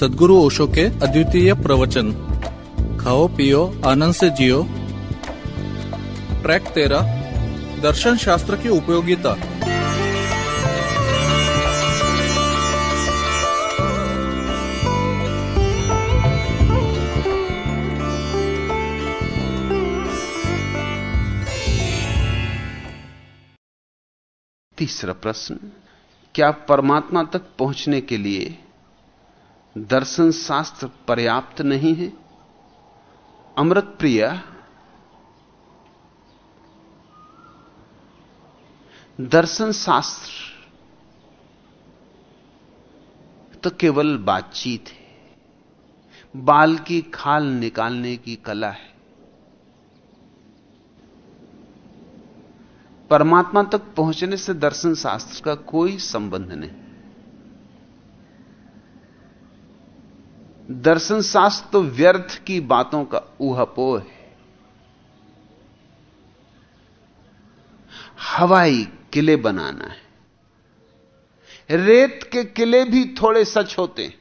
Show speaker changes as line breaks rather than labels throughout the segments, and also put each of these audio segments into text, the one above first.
सदगुरु ओशो के अद्वितीय प्रवचन। खाओ, पियो, आनंद से जियो। ट्रैक तेरा, दर्शन शास्त्र की उपयोगिता।
तीसरा प्रश्न, क्या परमात्मा तक पहुँचने के लिए दर्शन शास्त्र पर्याप्त नहीं है। अमृत प्रिया दर्शन शास्त्र तो केवल बातचीत है। बाल की खाल निकालने की कला है। परमात्मा तक पहुँचने से दर्शन शास्त्र का कोई संबंध नहीं। दर्शन शास्त्र तो व्यर्थ की बातों का ऊहापोह है। हवाई किले बनाना है। रेत के किले भी थोड़े सच होते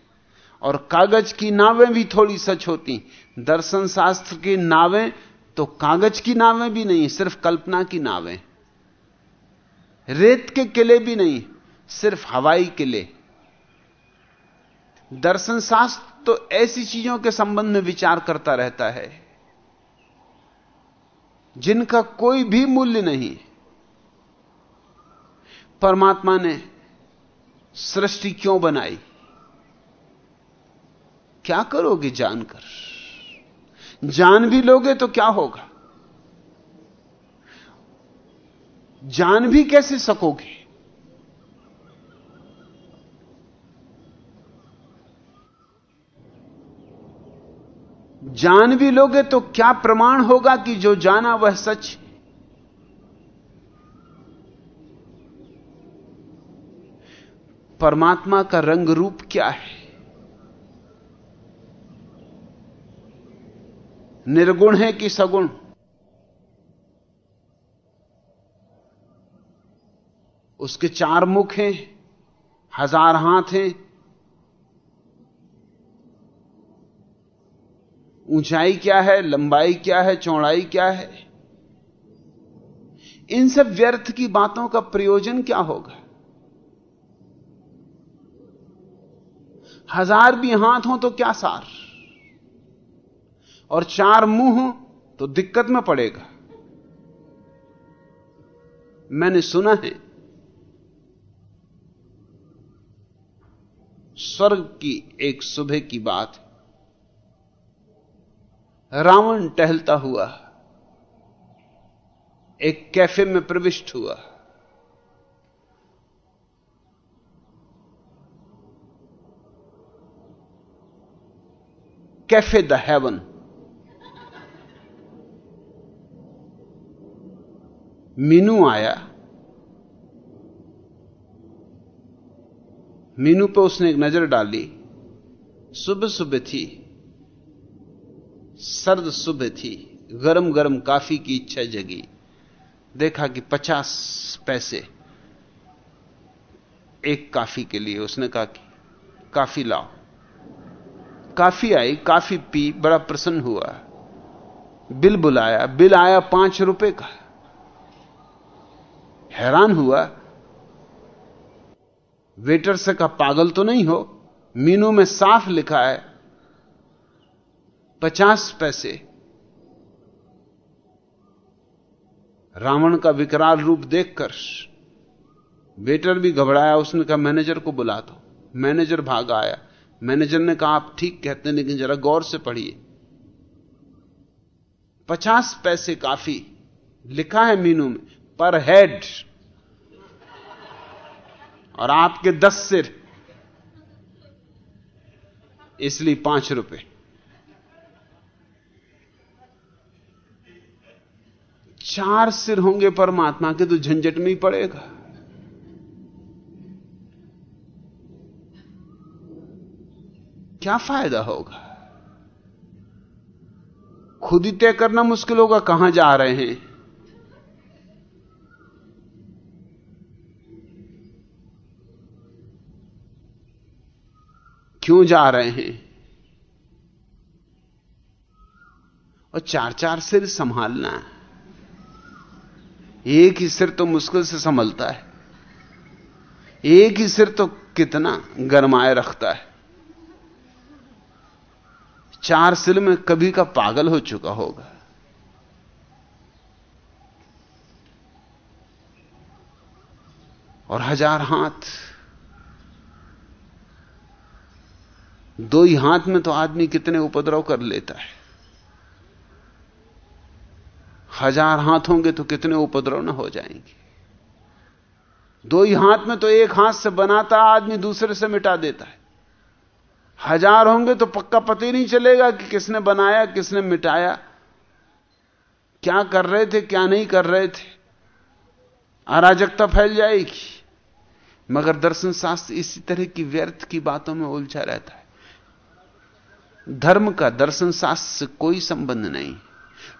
और कागज़ की नावें भी थोड़ी सच होती दर्शन शास्त्र की नावें तो कागज़ की नावें भी नहीं, सिर्फ़ कल्पना की नावें। रेत के किले भी नहीं, सिर्फ़ हवाई किले। दर्शन शास्त्र तो ऐसी चीज़ों के संबंध में विचार करता रहता है। जिनका कोई भी मूल्य नहीं। परमात्मा ने सृष्टि क्यों बनाई? क्या करोगे जानकर? जान भी लोगे तो क्या होगा? जान भी कैसे सकोगे? जान भी लोगे तो क्या प्रमाण होगा कि जो जाना वह सच? परमात्मा का रंग रूप क्या है? निर्गुण है कि सगुण? उसके चार मुख हैं, हज़ार हाथ हैं ऊंचाई क्या है, लंबाई क्या है, चौड़ाई क्या है? इन सब व्यर्थ की बातों का प्रयोजन क्या होगा? हज़ार भी हाथ हो तो क्या सार? और चार मुँह हो तो दिक्कत में पड़ेगा। मैंने सुना है, स्वर्ग की एक सुबह की बात रावण टहलता हुआ, एक कैफ़े में प्रविष्ट हुआ। Cafe the haven. मीनू आया। मीनू पे उसने एक नज़र डाली। सुबह सुबह थी। सर्द सुबह थी गरम गरम काफ़ी की इच्छा जगी। देखा कि पचास पैसे एक काफ़ी के लिए। उसने कहा कि, काफ़ी लाओ। काफ़ी आई, काफ़ी पी, बड़ा प्रसन्न हुआ। बिल बुलाया, बिल आया पाँच रुपए का। हैरान हुआ, वेटर से कहा, पागल तो नहीं हो? मीनू में साफ़ लिखा है पचास पैसे। रावण का विकराल रूप देखकर वेटर भी घबराया। उसने कहा, मैनेजर को बुला दो। मैनेजर भाग आया। मैनेजर ने कहा, आप ठीक कहते हैं, लेकिन जरा गौर से पढ़िए। पचास पैसे काफ़ी। लिखा है मीनू में, पर हेड। और आपके दस सिर। इसलिए पाँच रुपए। चार सिर होंगे परमात्मा के तो झंझट में ही पड़ेगा। क्या फ़ायदा होगा? खुद ही तय करना मुश्किल होगा, कहाँ जा रहे हैं? क्यों जा रहे हैं? और चार चार सिर संभालना है। एक ही सिर तो मुश्किल से संभलता है। एक ही सिर तो कितना गरमाए रखता है। चार सिर में कभी का पागल हो चुका होगा। और हज़ार हाथ। दो ही हाथ में तो आदमी कितने उपद्रव कर लेता है। हज़ार हाथ होंगे तो कितने उपद्रव न हो जाएँगे। दो ही हाथ में तो एक हाथ से बनाता आदमी दूसरे से मिटा देता है। हज़ार होंगे तो पक्का पता ही नहीं चलेगा कि किसने बनाया, किसने मिटाया। क्या कर रहे थे, क्या नहीं कर रहे थे। अराजकता फैल जाएगी। मगर दर्शन शास्त्र इसी तरह की व्यर्थ की बातों में उलझा रहता है। धर्म का दर्शन शास्त्र से कोई संबंध नहीं।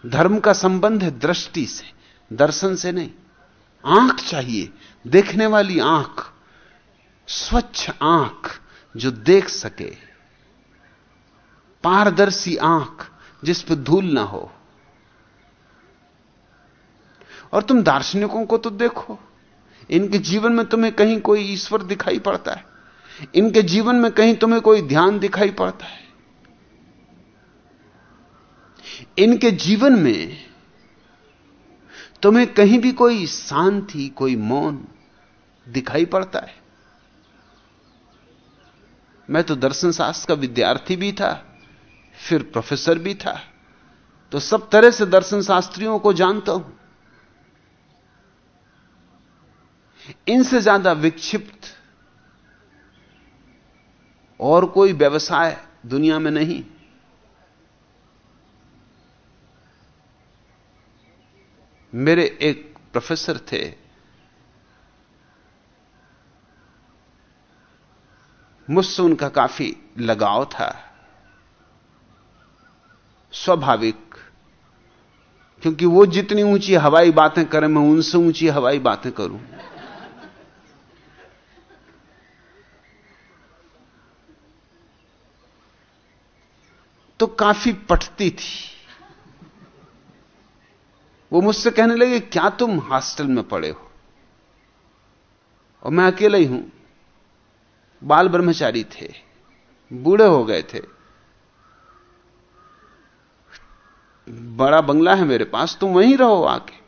धर्म का संबंध है दृष्टि से, दर्शन से नहीं। आँख चाहिए, देखने वाली आँख, स्वच्छ आँख जो देख सके। पारदर्शी आँख जिस पर धूल ना हो। और तुम दार्शनिकों को तो देखो, इनके जीवन में तुम्हें कहीं कोई ईश्वर दिखाई पड़ता है। इनके जीवन में कहीं तुम्हें कोई ध्यान दिखाई पड़ता है। इनके जीवन में तुम्हें कहीं भी कोई शांति, कोई मौन दिखाई पड़ता है। मैं तो दर्शन शास्त्र का विद्यार्थी भी था, फिर प्रोफेसर भी था तो सब तरह से दर्शन शास्त्रियों को जानता हूँ। इनसे ज़्यादा विक्षिप्त और कोई व्यवसाय दुनिया में नहीं। मेरे एक प्रोफेसर थे। मुझसे उनका काफ़ी लगाव था। स्वाभाविक, क्योंकि वो जितनी ऊँची हवाई बातें करें, मैं उनसे ऊँची हवाई बातें करूँ। तो काफ़ी पटती थी। वो मुझसे कहने लगे, क्या तुम हॉस्टल में पड़े हो? और मैं अकेला ही हूँ। बाल ब्रह्मचारी थे, बूढ़े हो गए थे। बड़ा बंगला है मेरे पास, तुम वहीं रहो आके।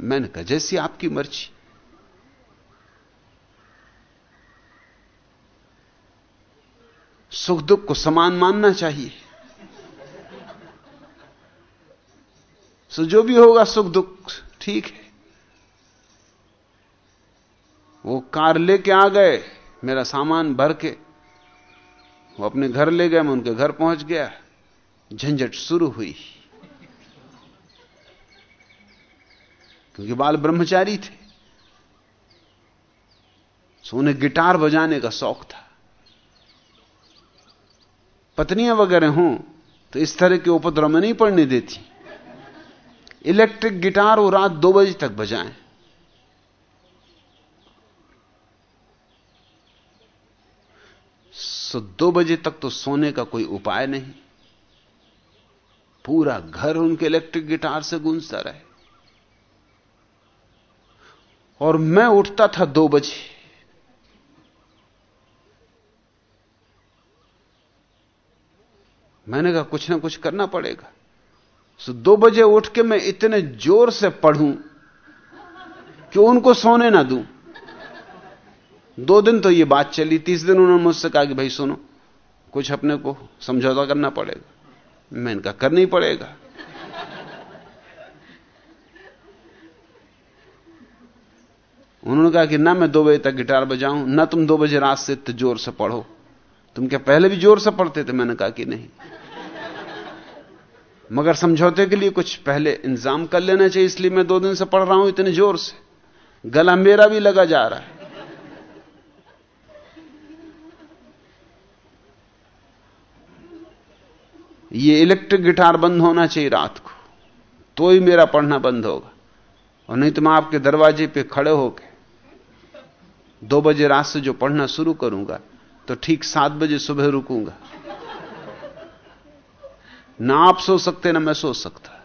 मैंने कहा, जैसी आपकी मर्ज़ी। सुख दुख को समान मानना चाहिए। सो जो भी होगा सुख दुख, ठीक है। वो कार लेके आ गए, मेरा सामान भर के। वो अपने घर ले गए, मैं उनके घर पहुँच गया। झंझट शुरू हुई। क्योंकि बाल ब्रह्मचारी थे। सो उन्हें गिटार बजाने का शौक था। पत्नियाँ वगैरह हों तो इस तरह के उपद्रव में नहीं पड़ने देती। इलेक्ट्रिक गिटार वो रात दो बजे तक बजाएँ। सो दो बजे तक तो सोने का कोई उपाय नहीं। पूरा घर उनके इलेक्ट्रिक गिटार से गूंजता रहे। और मैं उठता था दो बजे। मैंने कहा, कुछ ना कुछ करना पड़ेगा। सो दो बजे उठ के मैं इतने ज़ोर से पढ़ूं कि उनको सोने ना दूँ। दो दिन तो ये बात चली, तीस दिन उन्होंने मुझसे कहा कि भाई सुनो, कुछ अपने को समझौता करना पड़ेगा। मैं इनका करना ही पड़ेगा। उन्होंने कहा कि ना मैं दो बजे तक गिटार बजाऊं, ना तुम दो बजे रात से इतने ज़ोर से पढ़ो। तुम क्या पहले भी ज़ोर से पढ़ते थे? मैंने कहा कि नहीं। मगर समझौते के लिए कुछ पहले इंतज़ाम कर लेना चाहिए, इसलिए मैं दो दिन से पढ़ रहा हूँ इतने ज़ोर से। गला मेरा भी लगा जा रहा है। ये इलेक्ट्रिक गिटार बंद होना चाहिए रात को तो ही मेरा पढ़ना बंद होगा। और नहीं तो मैं आपके दरवाजे पे खड़े होके दो बजे रात से जो पढ़ना शुरू करूँगा तो ठीक सात बजे सुबह रुकूँगा। ना आप सो सकते, ना मैं सो सकता।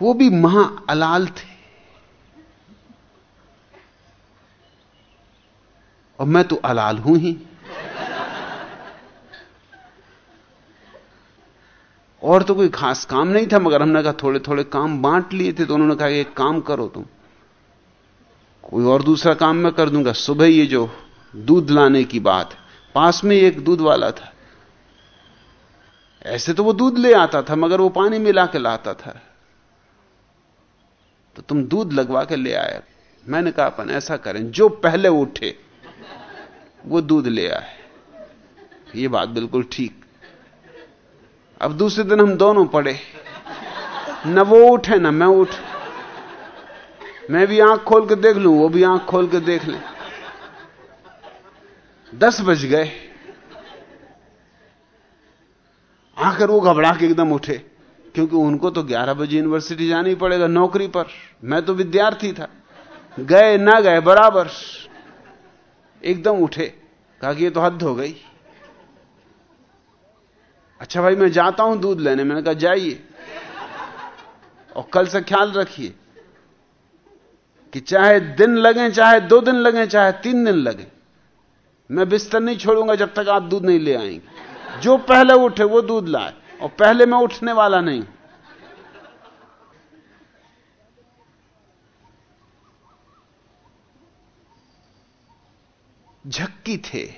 वो भी महा अलाल थे। और मैं तो अलाल हूँ ही। और तो कोई खास काम नहीं था, मगर हमने कहा थोड़े थोड़े काम बांट लिए थे तो उन्होंने कहा, एक काम करो तुम। कोई और दूसरा काम मैं कर दूँगा। सुबह ये जो दूध लाने की बात पास में एक दूध वाला था। ऐसे तो वो दूध ले आता था, मगर वो पानी मिला के लाता था। तो तुम दूध लगवा के ले आए। मैंने कहा, अपन ऐसा करें, जो पहले उठे, वो दूध ले आए। ये बात बिल्कुल ठीक। अब दूसरे दिन हम दोनों पड़े। न वो उठे, ना मैं उठ। मैं भी आँख खोल के देख लूँ, वो भी आँख खोल के देख ले। दस बज गए। आखिर वो घबरा के एकदम उठे, क्योंकि उनको तो 11 बजे यूनिवर्सिटी जाना ही पड़ेगा नौकरी पर। मैं तो विद्यार्थी था। गए ना गए, बराबर। एकदम उठे। कहा कि ये तो हद हो गई। अच्छा भाई, मैं जाता हूँ दूध लेने। मैंने कहा, जाइए। और कल से ख्याल रखिए कि चाहे दिन लगे, चाहे दो दिन लगे, चाहे तीन दिन लगे, मैं बिस्तर नहीं छोड़ूँगा जब तक आप दूध नहीं ले आएँगे। जो पहले उठे वो दूध लाए, और पहले मैं उठने वाला नहीं। झक्की थे।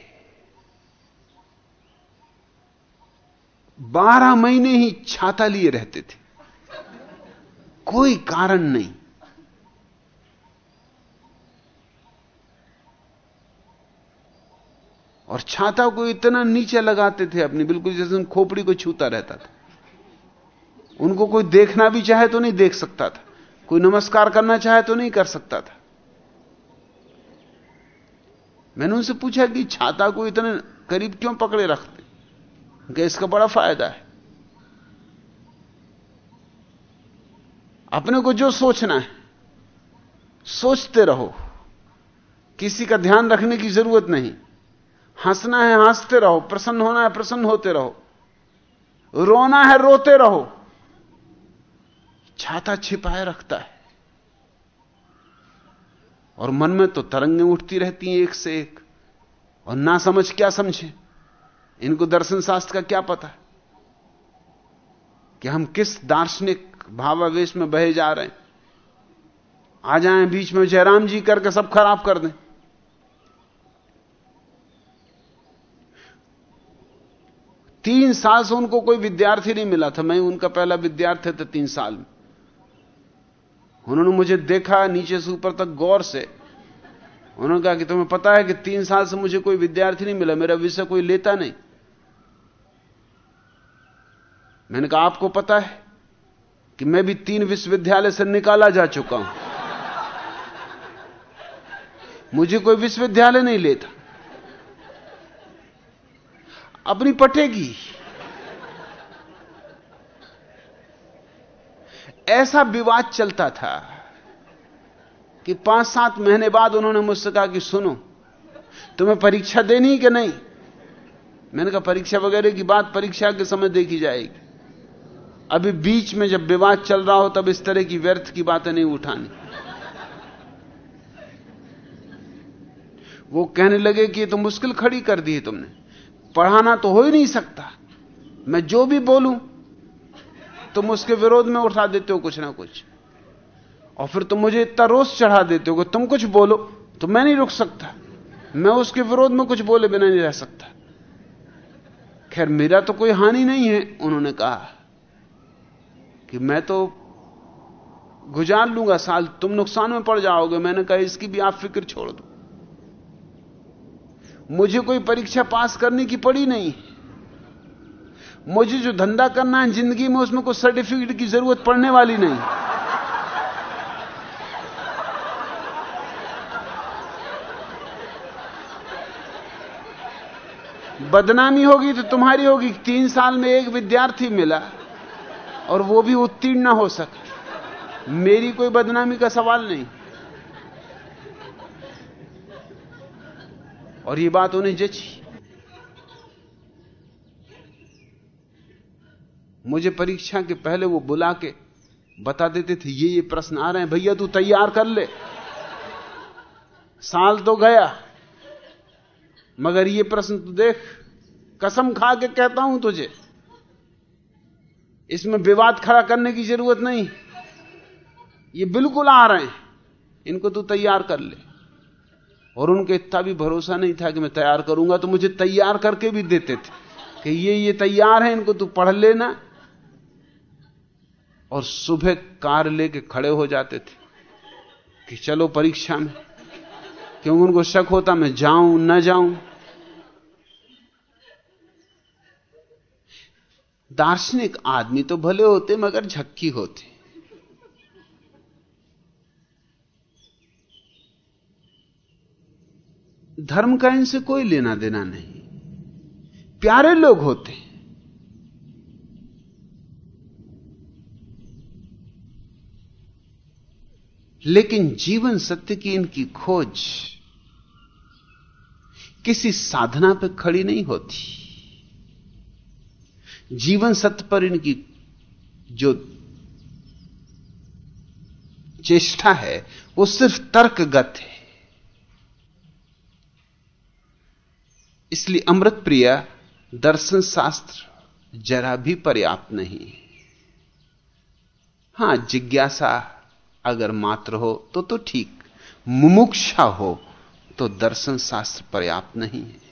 बारह महीने ही छाता लिए रहते थे। कोई कारण नहीं। और छाता को इतना नीचे लगाते थे अपनी, बिल्कुल जैसे खोपड़ी को छूता रहता था। उनको कोई देखना भी चाहे तो नहीं देख सकता था। कोई नमस्कार करना चाहे तो नहीं कर सकता था। मैंने उनसे पूछा कि छाता को इतने करीब क्यों पकड़े रखते? कि इसका बड़ा फ़ायदा है। अपने को जो सोचना है, सोचते रहो। किसी का ध्यान रखने की ज़रूरत नहीं। हंसना है, हँसते रहो, प्रसन्न होना है, प्रसन्न होते रहो। रोना है, रोते रहो। छाता छिपाए रखता है। और मन में तो तरंगें उठती रहती हैं एक से एक। और ना समझ क्या समझे? इनको दर्शन शास्त्र का क्या पता? कि हम किस दार्शनिक भावावेश में बहे जा रहे हैं। आ जाएँ, बीच में जयराम जी करके सब खराब कर दें। तीन साल से उनको कोई विद्यार्थी नहीं मिला था। मैं, उनका पहला विद्यार्थी था तीन साल में। उन्होंने मुझे देखा नीचे से ऊपर तक गौर से। उन्होंने कहा कि तुम्हें पता है कि तीन साल से मुझे कोई विद्यार्थी नहीं मिला, मेरा विषय कोई लेता नहीं। मैंने कहा, आपको पता है कि मैं भी तीन विश्वविद्यालय से निकाला जा चुका हूँ। मुझे कोई विश्वविद्यालय नहीं लेता। अपनी पटेगी। ऐसा विवाद चलता था कि पाँच सात महीने बाद उन्होंने मुझसे कहा कि सुनो, तुम्हें परीक्षा देनी कि नहीं? मैंने कहा, परीक्षा वगैरह की बात परीक्षा के समय देखी जाएगी। अभी बीच में जब विवाद चल रहा हो, तब इस तरह की व्यर्थ की बातें नहीं उठानी। वो कहने लगे कि ये तो मुश्किल खड़ी कर दी है तुमने। पढ़ाना तो हो ही नहीं सकता। मैं जो भी बोलूँ, तुम उसके विरोध में उठा देते हो कुछ ना कुछ। और फिर तुम मुझे इतना रोष चढ़ा देते हो कि तुम कुछ बोलो तो मैं नहीं रुक सकता। मैं उसके विरोध में कुछ बोले बिना नहीं रह सकता। खैर, मेरा तो कोई हानि नहीं है, उन्होंने कहा कि मैं तो गुजार लूँगा, साल तुम नुकसान में पड़ जाओगे। मैंने कहा, इसकी भी आप फ़िक्र छोड़ दो। मुझे कोई परीक्षा पास करने की पड़ी नहीं। मुझे जो धंधा करना है ज़िंदगी में, उसमें कोई सर्टिफिकेट की ज़रूरत पड़ने वाली नहीं। बदनामी होगी तो तुम्हारी होगी। तीन साल में एक विद्यार्थी मिला और वो भी उत्तीर्ण ना हो सके। मेरी कोई बदनामी का सवाल नहीं। और ये बात उन्हें जची। मुझे परीक्षा के पहले वो बुला के बता देते थे, ये ये प्रश्न आ रहे हैं, भैया, तू तैयार कर ले। साल तो गया, मगर ये प्रश्न तू देख, कसम खा के कहता हूँ तुझे, इसमें विवाद खड़ा करने की ज़रूरत नहीं, ये बिल्कुल आ रहे हैं, इनको तू तैयार कर ले। और उनके इतना भी भरोसा नहीं था कि मैं तैयार करूँगा तो मुझे तैयार करके भी देते थे कि ये ये तैयार है, इनको तू पढ़ लेना। और सुबह कार लेके खड़े हो जाते थे कि चलो परीक्षा में, क्योंकि उनको शक होता, मैं जाऊँ, ना जाऊँ। दार्शनिक आदमी तो भले होते, मगर झक्की होते। धर्म का इनसे कोई लेना देना नहीं। प्यारे लोग होते हैं। लेकिन जीवन सत्य की इनकी खोज किसी साधना पर खड़ी नहीं होती। जीवन सत्य पर इनकी जो चेष्टा है, वो सिर्फ़ तर्कगत है। इसलिए अमृत प्रिया दर्शन शास्त्र जरा भी पर्याप्त नहीं हाँ, जिज्ञासा अगर मात्र हो तो तो ठीक, मुमुक्षा हो तो दर्शन शास्त्र पर्याप्त नहीं है।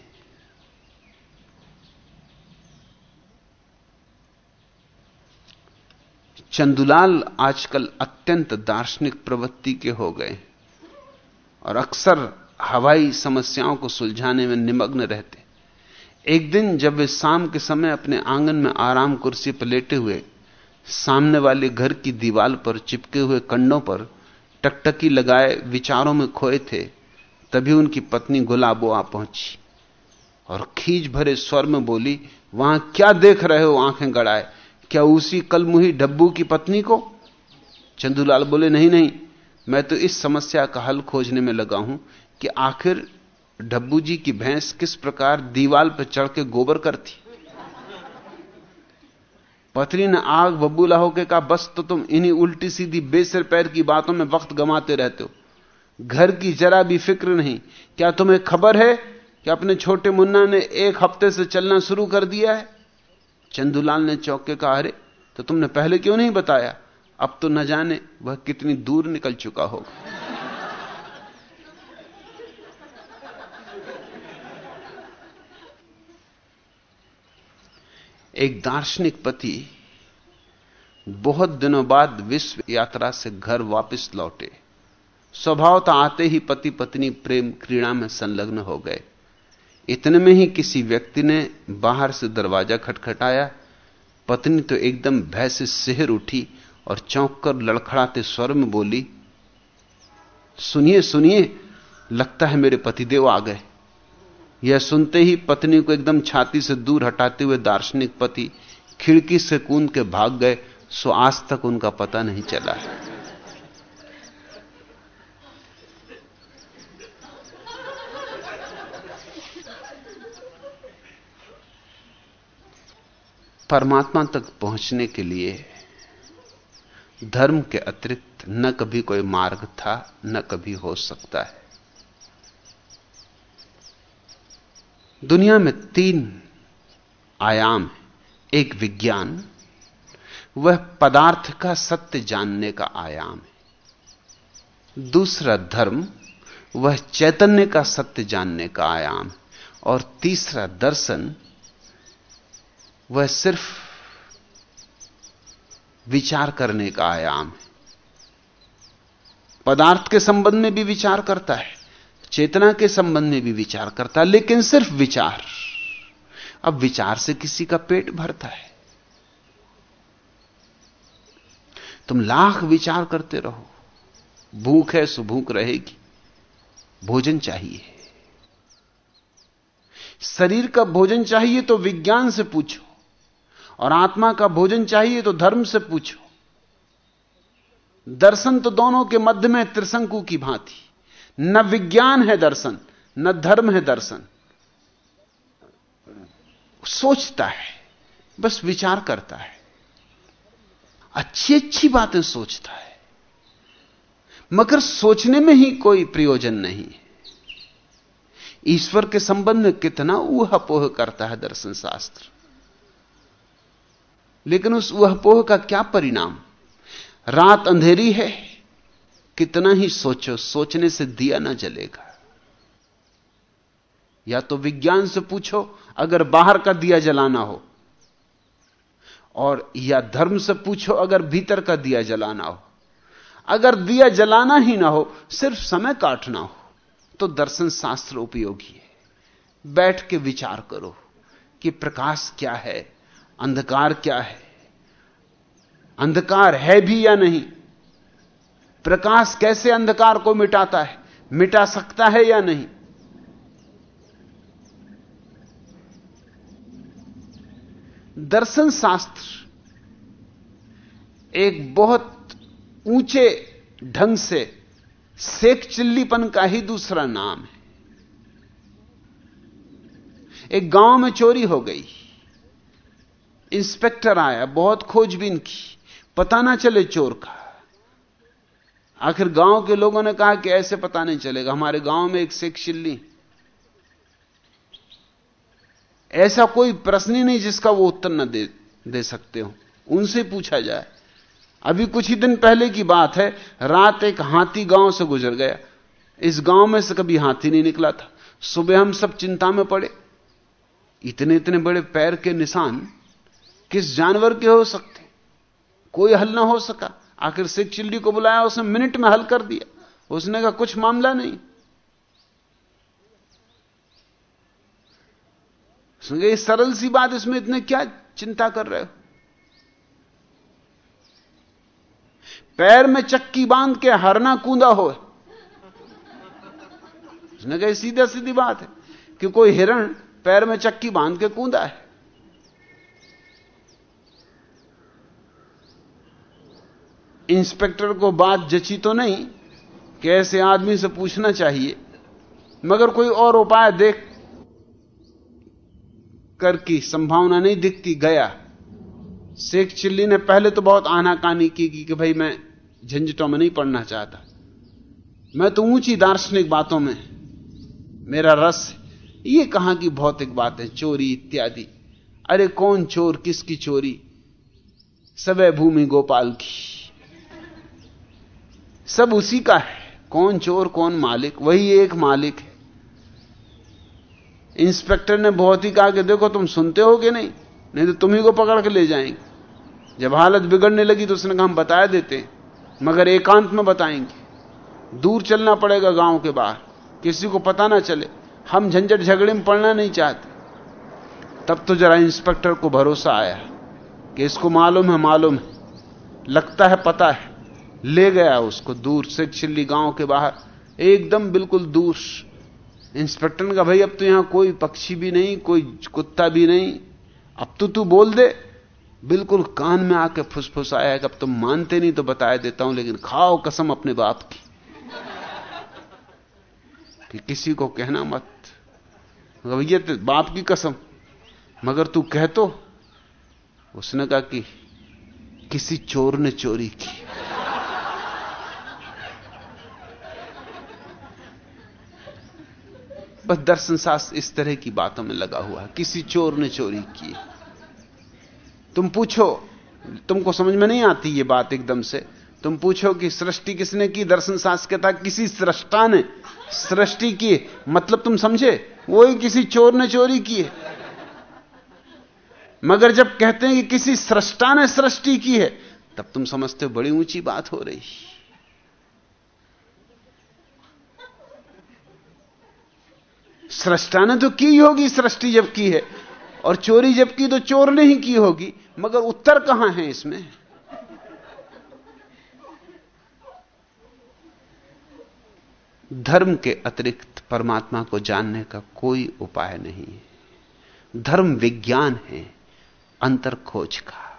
चंदुलाल आजकल अत्यंत दार्शनिक प्रवृत्ति के हो गए और अक्सर हवाई समस्याओं को सुलझाने में निमग्न रहते। एक दिन जब वे शाम के समय अपने आँगन में आराम कुर्सी पर लेटे हुए, सामने वाले घर की दीवार पर चिपके हुए कंडों पर टकटकी लगाए विचारों में खोए थे, तभी उनकी पत्नी गुलाबो आ पहुँची और खींच भरे स्वर में बोली, वहाँ क्या देख रहे हो आँखें गड़ाए? क्या उसी कल मुही डब्बू की पत्नी को? चंदूलाल बोले, नहीं नहीं, मैं तो इस समस्या का हल खोजने में लगा हूँ। कि आखिर डब्बू जी की भैंस किस प्रकार दीवाल पर चढ़ के गोबर करती? पत्नी ने आग बबूला होके कहा, बस तो तुम इन्हीं उल्टी सीधी बेसर पैर की बातों में वक्त गमाते रहते हो। घर की जरा भी फ़िक्र नहीं। क्या तुम्हें खबर है कि अपने छोटे मुन्ना ने एक हफ़्ते से चलना शुरू कर दिया है? चंदूलाल ने चौक कहा, अरे तो तुमने पहले क्यों नहीं बताया? अब तो न जाने वह कितनी दूर निकल चुका होगा। एक दार्शनिक पति बहुत दिनों बाद विश्व यात्रा से घर वापस लौटे। स्वभावता आते ही पति पत्नी प्रेम क्रीड़ा में संलग्न हो गए। इतने में ही किसी व्यक्ति ने बाहर से दरवाज़ा खटखटाया। पत्नी तो एकदम भय से सिहर उठी और चौंक कर लड़खड़ाते स्वर में बोली, सुनिए सुनिए, लगता है मेरे पतिदेव आ गए। यह सुनते ही पत्नी को एकदम छाती से दूर हटाते हुए दार्शनिक पति खिड़की से कूद के भाग गए, सो आज तक उनका पता नहीं चला। परमात्मा तक पहुँचने के लिए धर्म के अतिरिक्त न कभी कोई मार्ग था, न कभी हो सकता है। दुनिया में तीन आयाम है। एक विज्ञान, वह पदार्थ का सत्य जानने का आयाम है। दूसरा धर्म, वह चैतन्य का सत्य जानने का आयाम है। और तीसरा दर्शन, वह सिर्फ़ विचार करने का आयाम है। पदार्थ के संबंध में भी विचार करता है। चेतना के संबंध में भी विचार करता, लेकिन सिर्फ़ विचार। अब विचार से किसी का पेट भरता है। तुम लाख विचार करते रहो। भूख है सो भूख रहेगी। भोजन चाहिए। शरीर का भोजन चाहिए तो विज्ञान से पूछो। और आत्मा का भोजन चाहिए तो धर्म से पूछो। दर्शन तो दोनों के मध्य में त्रिशंकु की भांति। न विज्ञान है दर्शन, न धर्म है दर्शन। सोचता है, बस विचार करता है। अच्छी अच्छी बातें सोचता है। मगर सोचने में ही कोई प्रयोजन नहीं ईश्वर के संबंध में कितना ऊहापोह करता है दर्शन शास्त्र। लेकिन उस ऊहापोह का क्या परिणाम? रात अंधेरी है। कितना ही सोचो, सोचने से दिया ना जलेगा। या तो विज्ञान से पूछो, अगर बाहर का दिया जलाना हो, और या धर्म से पूछो, अगर भीतर का दिया जलाना हो। अगर दिया जलाना ही ना हो, सिर्फ़ समय काटना हो तो दर्शन शास्त्र उपयोगी है। बैठ के विचार करो कि प्रकाश क्या है, अंधकार क्या है। अंधकार है भी या नहीं? प्रकाश कैसे अंधकार को मिटाता है? मिटा सकता है या नहीं? दर्शन शास्त्र एक बहुत ऊँचे ढंग से सेक चिल्लीपन का ही दूसरा नाम है। एक गाँव में चोरी हो गई। इंस्पेक्टर आया, बहुत खोजबीन की। पता ना चले चोर का। आखिर गाँव के लोगों ने कहा कि ऐसे पता नहीं चलेगा, हमारे गाँव में एक सेक चिल्ली ऐसा कोई प्रश्न ही नहीं जिसका वो उत्तर न दे दे सकते हो। उनसे पूछा जाए। अभी कुछ ही दिन पहले की बात है, रात एक हाथी गाँव से गुजर गया। इस गाँव में से कभी हाथी नहीं निकला था। सुबह हम सब चिंता में पड़े। इतने इतने बड़े पैर के निशान किस जानवर के हो सकते? कोई हल ना हो सका। आखिर सिख चिल्ली को बुलाया, उसने मिनट में हल कर दिया। उसने कहा, कुछ मामला नहीं। उसने सरल सी बात, इसमें इतने क्या चिंता कर रहे हो? पैर में चक्की बाँध के हरना कूदा हो। उसने कहा सीधा सीधी बात है कि कोई हिरण पैर में चक्की बाँध के कूदा है। इंस्पेक्टर को बात जची तो नहीं कि ऐसे आदमी से पूछना चाहिए? मगर कोई और उपाय देख कर की संभावना नहीं दिखती गया। शेख चिल्ली ने पहले तो बहुत आनाकानी की कि भाई मैं झंझटों में नहीं पढ़ना चाहता। मैं तो ऊँची दार्शनिक बातों में। मेरा रस ये कहाँ की भौतिक बात, चोरी इत्यादि। अरे कौन चोर, किसकी चोरी? सवै भूमि गोपाल की। सब उसी का है। कौन चोर, कौन मालिक? वही एक मालिक है। इंस्पेक्टर ने बहुत ही कहा कि देखो, तुम सुनते हो कि नहीं? नहीं तो तुम ही को पकड़ के ले जाएँगे। जब हालत बिगड़ने लगी तो उसने कहा, हम बता देते मगर एकांत में बताएँगे। दूर चलना पड़ेगा गाँव के बाहर। किसी को पता ना चले। हम झंझट झगड़े में पड़ना नहीं चाहते। तब तो जरा इंस्पेक्टर को भरोसा आया कि इसको मालूम है मालूम है। लगता है, पता है। ले गया उसको दूर से छिल्ली गाँव के बाहर। एकदम बिल्कुल दूर। इंस्पेक्टर ने कहा, भाई, अब तो यहाँ कोई पक्षी भी नहीं, कोई कुत्ता भी नहीं। अब तो तू बोल दे। बिल्कुल कान में आके फुसफुस आया कि अब तुम तो मानते नहीं तो बताया देता हूँ, लेकिन खाओ कसम अपने बाप की। कि किसी को कहना मत। भैया तो बाप की कसम। मगर तू कह तो। उसने कहा कि किसी चोर ने चोरी की। बस दर्शन शास्त्र इस तरह की बातों में लगा हुआ है। किसी चोर ने चोरी की। तुम पूछो, तुमको समझ में नहीं आती ये बात एकदम से? तुम पूछो कि सृष्टि किसने की? दर्शन शास्त्र कहता किसी सृष्टा ने। सृष्टि की मतलब तुम समझे? वो ही किसी चोर ने चोरी की है। मगर जब कहते हैं कि किसी सृष्टा ने सृष्टि की है, तब तुम समझते हो बड़ी ऊँची बात हो रही। सृष्टा ने तो की होगी सृष्टि जब की है, और चोरी जब की तो चोर ने ही की होगी, मगर उत्तर कहाँ है इसमें? धर्म के अतिरिक्त परमात्मा को जानने का कोई उपाय नहीं है। धर्म विज्ञान है अंतर खोज का।